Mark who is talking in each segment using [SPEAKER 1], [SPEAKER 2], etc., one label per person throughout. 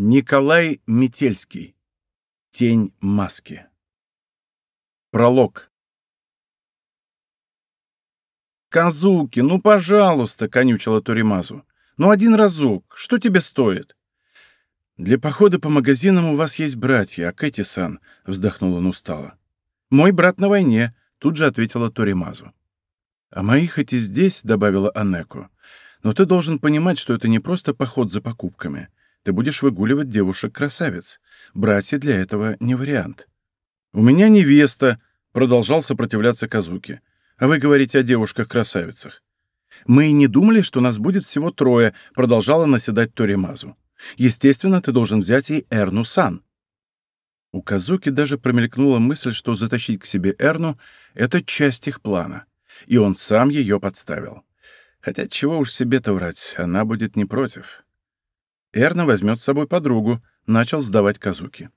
[SPEAKER 1] Николай Метельский. Тень маски. Пролог. «Казуки, ну, пожалуйста!» — конючила Торимазу. «Ну, один разок. Что тебе стоит?» «Для похода по магазинам у вас есть братья, а Кэти-сан», — вздохнул он устало. «Мой брат на войне», — тут же ответила Торимазу. «А мои хоть и здесь», — добавила Анеко. «Но ты должен понимать, что это не просто поход за покупками. Ты будешь выгуливать девушек-красавиц. Братья для этого не вариант. «У меня невеста», — продолжал сопротивляться Казуки. «А вы говорите о девушках-красавицах». «Мы и не думали, что нас будет всего трое», — продолжала наседать Торимазу. «Естественно, ты должен взять и Эрну-сан». У Казуки даже промелькнула мысль, что затащить к себе Эрну — это часть их плана, и он сам ее подставил. Хотя чего уж себе-то врать, она будет не против. Эрна возьмет с собой подругу, начал сдавать Казуки.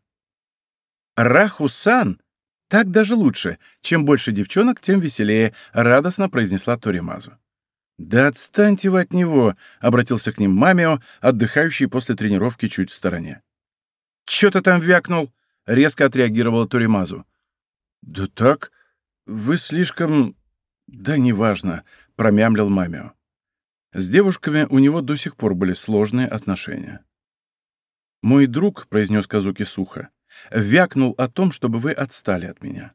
[SPEAKER 1] «Раху-сан! Так даже лучше. Чем больше девчонок, тем веселее», — радостно произнесла Торимазу. «Да отстаньте вы от него!» — обратился к ним Мамио, отдыхающий после тренировки чуть в стороне. «Чё ты там вякнул?» — резко отреагировала Торимазу. «Да так, вы слишком...» «Да неважно», — промямлил Мамио. С девушками у него до сих пор были сложные отношения. «Мой друг», — произнес Казуки сухо, — «вякнул о том, чтобы вы отстали от меня».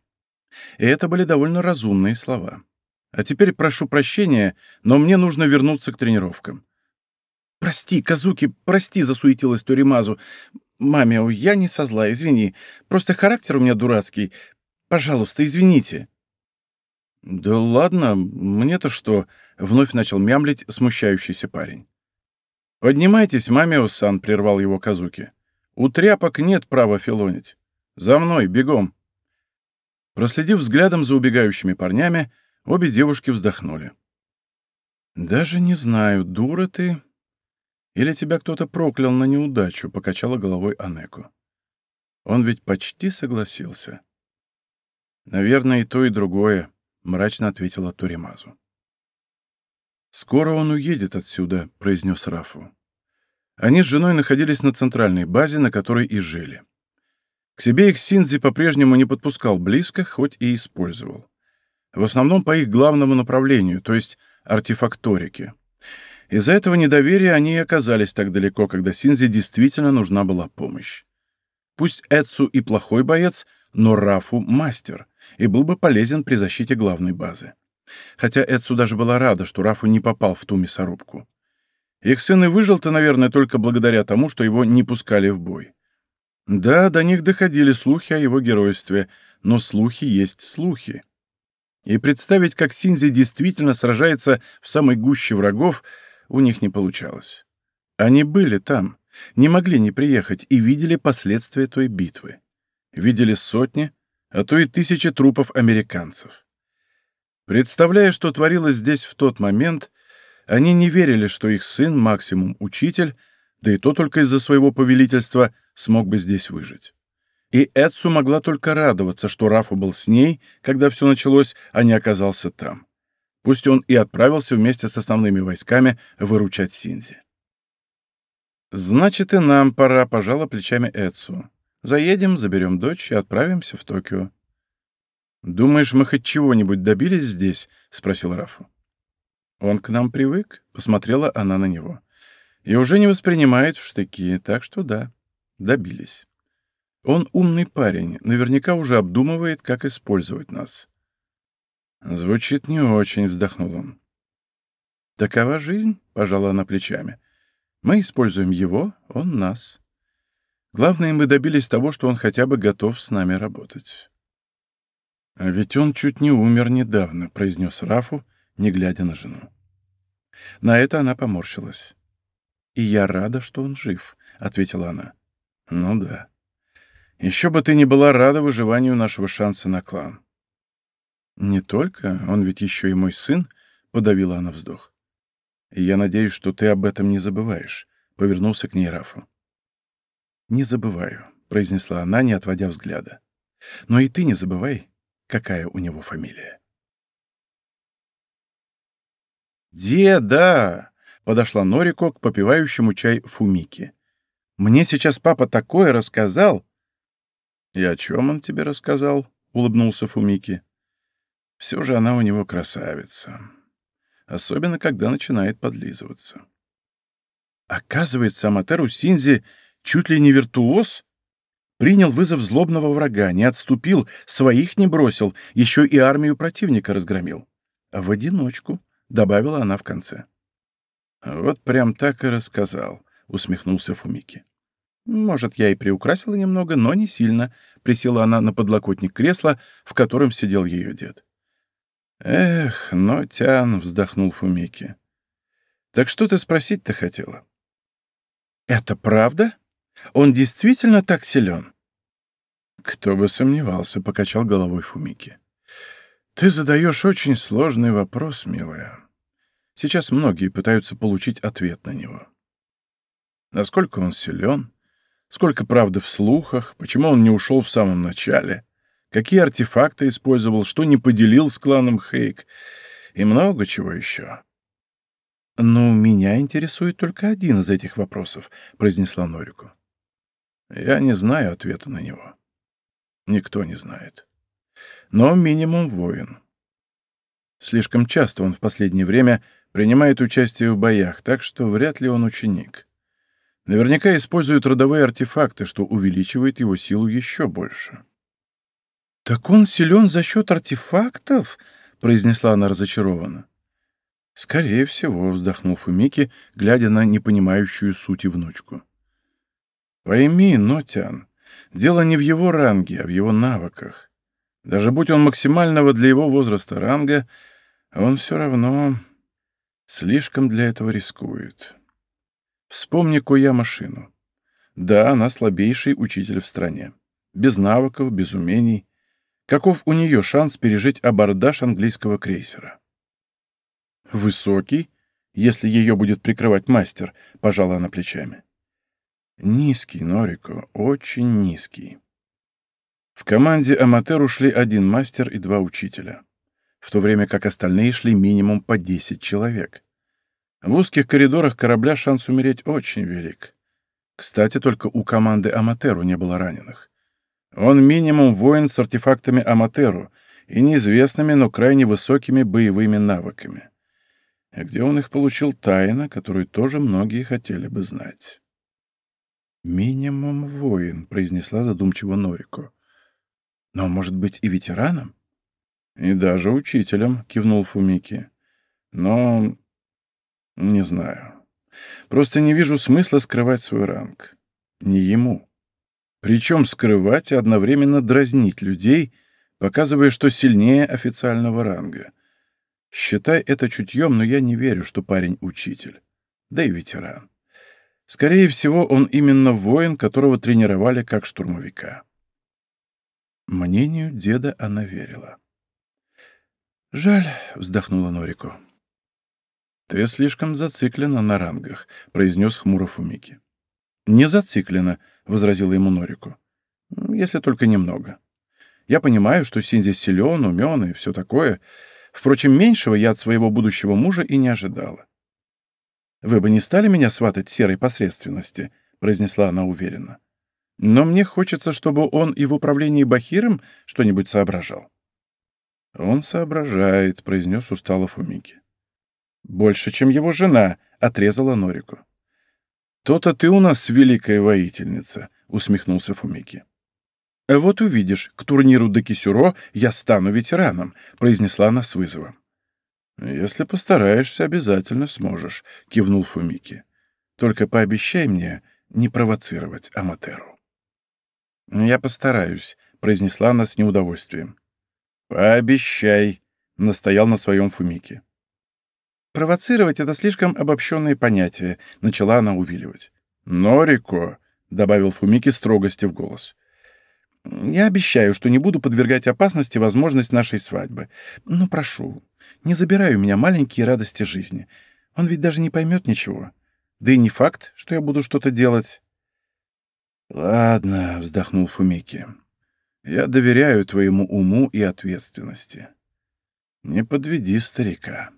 [SPEAKER 1] И это были довольно разумные слова. А теперь прошу прощения, но мне нужно вернуться к тренировкам. «Прости, Казуки, прости», — засуетилась Торимазу. «Мамио, я не со зла, извини. Просто характер у меня дурацкий. Пожалуйста, извините». «Да ладно, мне-то что?» — вновь начал мямлить смущающийся парень. «Поднимайтесь, Мамио-сан», — прервал его Казуки. «У тряпок нет права филонить. За мной, бегом!» Проследив взглядом за убегающими парнями, обе девушки вздохнули. «Даже не знаю, дура ты или тебя кто-то проклял на неудачу», — покачала головой Анеку. Он ведь почти согласился. «Наверное, и то, и другое», — мрачно ответила Туримазу. «Скоро он уедет отсюда», — произнес Рафу. Они с женой находились на центральной базе, на которой и жили. К себе их Синзи по-прежнему не подпускал близко, хоть и использовал. В основном по их главному направлению, то есть артефакторике. Из-за этого недоверия они и оказались так далеко, когда Синзи действительно нужна была помощь. Пусть Эцу и плохой боец, но Рафу — мастер, и был бы полезен при защите главной базы. Хотя Эдсу даже была рада, что Рафу не попал в ту мясорубку. Их сын и выжил-то, наверное, только благодаря тому, что его не пускали в бой. Да, до них доходили слухи о его геройстве, но слухи есть слухи. И представить, как Синзи действительно сражается в самой гуще врагов, у них не получалось. Они были там, не могли не приехать и видели последствия той битвы. Видели сотни, а то и тысячи трупов американцев. Представляя, что творилось здесь в тот момент, они не верили, что их сын, максимум учитель, да и то только из-за своего повелительства, смог бы здесь выжить. И Эдсу могла только радоваться, что Рафу был с ней, когда все началось, а не оказался там. Пусть он и отправился вместе с основными войсками выручать Синзи. «Значит, и нам пора», — пожала плечами Эдсу. «Заедем, заберем дочь и отправимся в Токио». «Думаешь, мы хоть чего-нибудь добились здесь?» — спросил Рафу. «Он к нам привык», — посмотрела она на него. «И уже не воспринимает в штыки, так что да, добились. Он умный парень, наверняка уже обдумывает, как использовать нас». «Звучит не очень», — вздохнул он. «Такова жизнь», — пожала она плечами. «Мы используем его, он нас. Главное, мы добились того, что он хотя бы готов с нами работать». «А ведь он чуть не умер недавно», — произнес Рафу, не глядя на жену. На это она поморщилась. «И я рада, что он жив», — ответила она. «Ну да. Еще бы ты не была рада выживанию нашего шанса на клан». «Не только, он ведь еще и мой сын», — подавила она вздох. «И я надеюсь, что ты об этом не забываешь», — повернулся к ней Рафу. «Не забываю», — произнесла она, не отводя взгляда. «Но и ты не забывай, какая у него фамилия. «Деда!» — подошла Норико к попивающему чай Фумики. Мне сейчас папа такое рассказал!» «И о чем он тебе рассказал?» — улыбнулся Фумики. «Все же она у него красавица. Особенно, когда начинает подлизываться». Оказывается, Аматеру Синзи чуть ли не виртуоз? Принял вызов злобного врага, не отступил, своих не бросил, еще и армию противника разгромил. В одиночку, — добавила она в конце. «Вот прям так и рассказал», — усмехнулся Фумики. «Может, я и приукрасила немного, но не сильно», — присела она на подлокотник кресла, в котором сидел ее дед. «Эх, но тян», — вздохнул Фумики. «Так что ты спросить-то хотела?» «Это правда? Он действительно так силен?» «Кто бы сомневался», — покачал головой Фумики. «Ты задаешь очень сложный вопрос, милая. Сейчас многие пытаются получить ответ на него. Насколько он силен? Сколько правды в слухах? Почему он не ушел в самом начале? Какие артефакты использовал? Что не поделил с кланом Хейк? И много чего еще. «Ну, меня интересует только один из этих вопросов», — произнесла Норику. «Я не знаю ответа на него. Никто не знает. Но минимум воин. Слишком часто он в последнее время принимает участие в боях, так что вряд ли он ученик. Наверняка использует родовые артефакты, что увеличивает его силу еще больше». «Так он силен за счет артефактов?» — произнесла она разочарованно. «Скорее всего», — вздохнул Фумики, глядя на непонимающую сути внучку. «Пойми, Нотян, дело не в его ранге, а в его навыках. Даже будь он максимального для его возраста ранга, он все равно слишком для этого рискует. Вспомни Коя машину. Да, она слабейший учитель в стране. Без навыков, без умений. Каков у нее шанс пережить абордаж английского крейсера?» Высокий, если ее будет прикрывать мастер, пожала она плечами. Низкий, Норико, очень низкий. В команде Аматер ушли один мастер и два учителя, в то время как остальные шли минимум по 10 человек. В узких коридорах корабля шанс умереть очень велик. Кстати, только у команды Аматеру не было раненых. Он минимум воин с артефактами Аматеру и неизвестными, но крайне высокими боевыми навыками а где он их получил тайно, которую тоже многие хотели бы знать. «Минимум воин», — произнесла задумчиво Норико. «Но, может быть, и ветераном?» «И даже учителем», — кивнул Фумики. «Но... не знаю. Просто не вижу смысла скрывать свой ранг. Не ему. Причем скрывать и одновременно дразнить людей, показывая, что сильнее официального ранга. Считай это чутьем, но я не верю, что парень учитель. Да и ветеран. Скорее всего, он именно воин, которого тренировали как штурмовика. Мнению деда она верила. «Жаль», — вздохнула Норико. «Ты слишком зациклена на рангах», — произнес хмуро Фумики. «Не зациклена», — возразила ему Норику. «Если только немного. Я понимаю, что Синзи силен, умен и все такое, Впрочем, меньшего я от своего будущего мужа и не ожидала. «Вы бы не стали меня сватать серой посредственности», — произнесла она уверенно. «Но мне хочется, чтобы он и в управлении Бахиром что-нибудь соображал». «Он соображает», — произнес устало Фумики. «Больше, чем его жена», — отрезала Норику. «То-то ты у нас великая воительница», — усмехнулся Фумики. «Вот увидишь, к турниру до Кисюро я стану ветераном», — произнесла она с вызовом. «Если постараешься, обязательно сможешь», — кивнул Фумики. «Только пообещай мне не провоцировать Аматеру». «Я постараюсь», — произнесла она с неудовольствием. «Пообещай», — настоял на своем Фумики. «Провоцировать — это слишком обобщенное понятие», — начала она увиливать. «Норико», — добавил Фумики строгости в голос, — я обещаю, что не буду подвергать опасности возможность нашей свадьбы. Но прошу, не забирай у меня маленькие радости жизни. Он ведь даже не поймет ничего. Да и не факт, что я буду что-то делать. «Ладно», — вздохнул Фумики. «Я доверяю твоему уму и ответственности. Не подведи старика».